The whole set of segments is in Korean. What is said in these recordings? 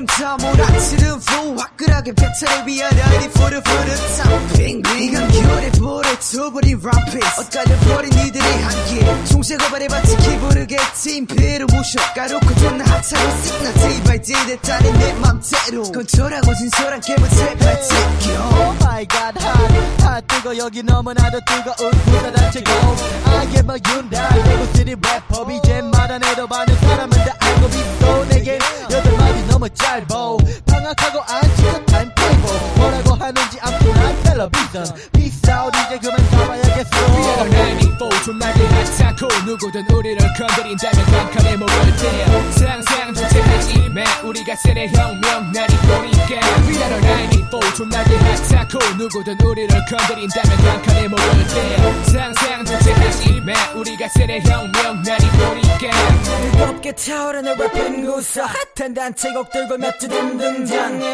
지금 다 몰아치는 flow 화끈하게 벽차를 위한 아이디 for the top 빙빙 감귤에 볼에 투버린 람피스 엇갈려 버린 이들의 한길. 총색어발에 마치 기부르겠지 임페로 무셔. 까놓고 존나 하차고 시그널 day day 됐다는 내 맘대로. 건조하고 진솔한 개무새 발칙 Oh my god hot 핫 뜨거. 여기 너무나도 뜨거운 부사단체고. I am 윤달 래퍼 이제 방학하고 안 치고 타임 테이블 뭐라고 하는지 텔레비전 Peace out 이제 그만 가봐야겠어. 위아래 94 존나게 핫하고 누구든 우리를 건드린다면 깜깜해 먹을 때 상상조차 하지 마. 우리가 세대 혁명 날이 보니까. 위아래 94 존나게 핫하고 누구든 우리를 건드린다면 깜깜해 먹을 때 상상조차 하지 마. 우리가 세대 혁명 보니까 뜨겁게 타오르는 랩은 구사 핫한 단체곡 들고 몇주 등등장해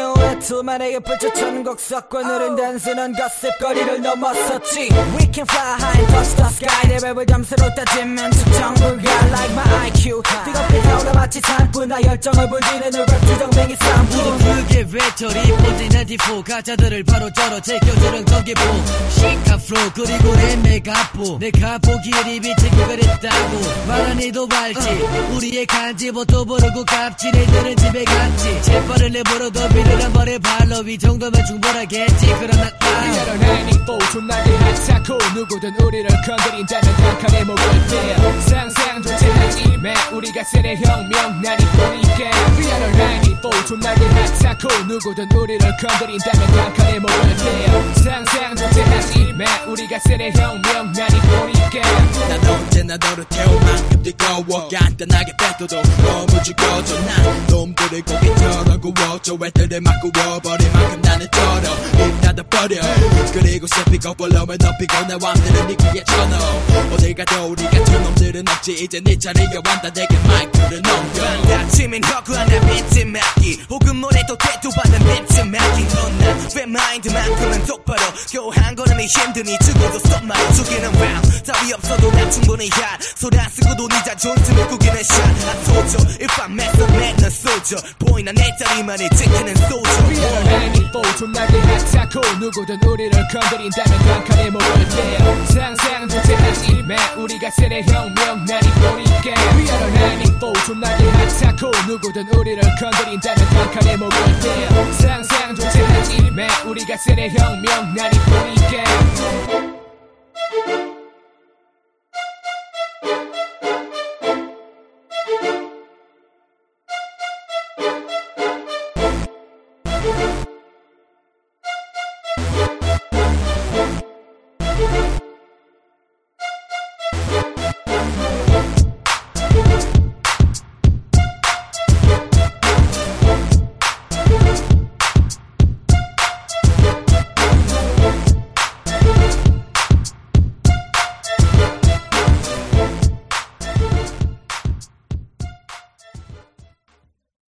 펼쳐 천곡 섞고 누른 단순한 거습거리를 넘어섰지. We can fly high and touch the sky. 내 랩을 점수로 따지면 측정 불가 like my IQ 뜨겁게 타오르 마치 산불. 나 열정을 불지는 랩 주정뱅이 쌈부 그게 외톨이 본진의 디포 가짜들을 바로 저러 제껴주는 전기포 시카 플로 그리고 내 메가포. 내 가포 기립이 제격을 했다고. 말하니도 밝지 우리의 간지부터 부르고 값지 내들은 집에 갔지. 재빨을 내버려도 비를 한 번에 발로 이 정도면 충분하겠지. 그러나 아. 위아래 94 존나게 핫하고. 누구든 우리를 건드린다면 깜깜해 먹을 때 상상조차 하지 마 우리가 세대 혁명 날이 보니까 위아래 94 존나게 핫하고. 누구든 우리를 건드린다면 깜깜해 먹을 때 상상조차 하지 마 우리가 세대 혁명 날이 보니까 난 언제나 너를 뜨거워 간단하게 뱉어도 너무 죽어져 난 놈들의 고기처럼 구워져 애들을 막 구워버릴 만큼 나는 떨어. 입 닫아버려. 그리고 세피고 볼륨을 높이고 내 맘들은 네 귀에 쳐넣어. 어딜 가도 우리 같은 놈들은 없지. 이제 네 차례가 왔다. 내게 마이크를 넘겨. 아침엔 허구한 내 비트 맞기. 혹은 노래도 대두받는 비트 맞기. 넌난 마인드만큼은 똑바로 겨우 한 걸음이 힘드니 죽어도 stop만 죽이는 round. 따위 없어도 난 충분히 핫 소리 안 쓰고도 네 자존심을 구기는 샷아 소조 If I mess up man 넌 소조 보이나 내 자리만이 지키는 소조 위아래 94 존나게 핫하고 누구든 우리를 건드린다면 깜깜해 먹을 때 상상조차 하지 마 우리가 세대 혁명 날이 보니까 위아래 94 존나게 핫하고 누구든 우리를 건드린다면 깜깜해 먹을 세대 혁명 날이 보니까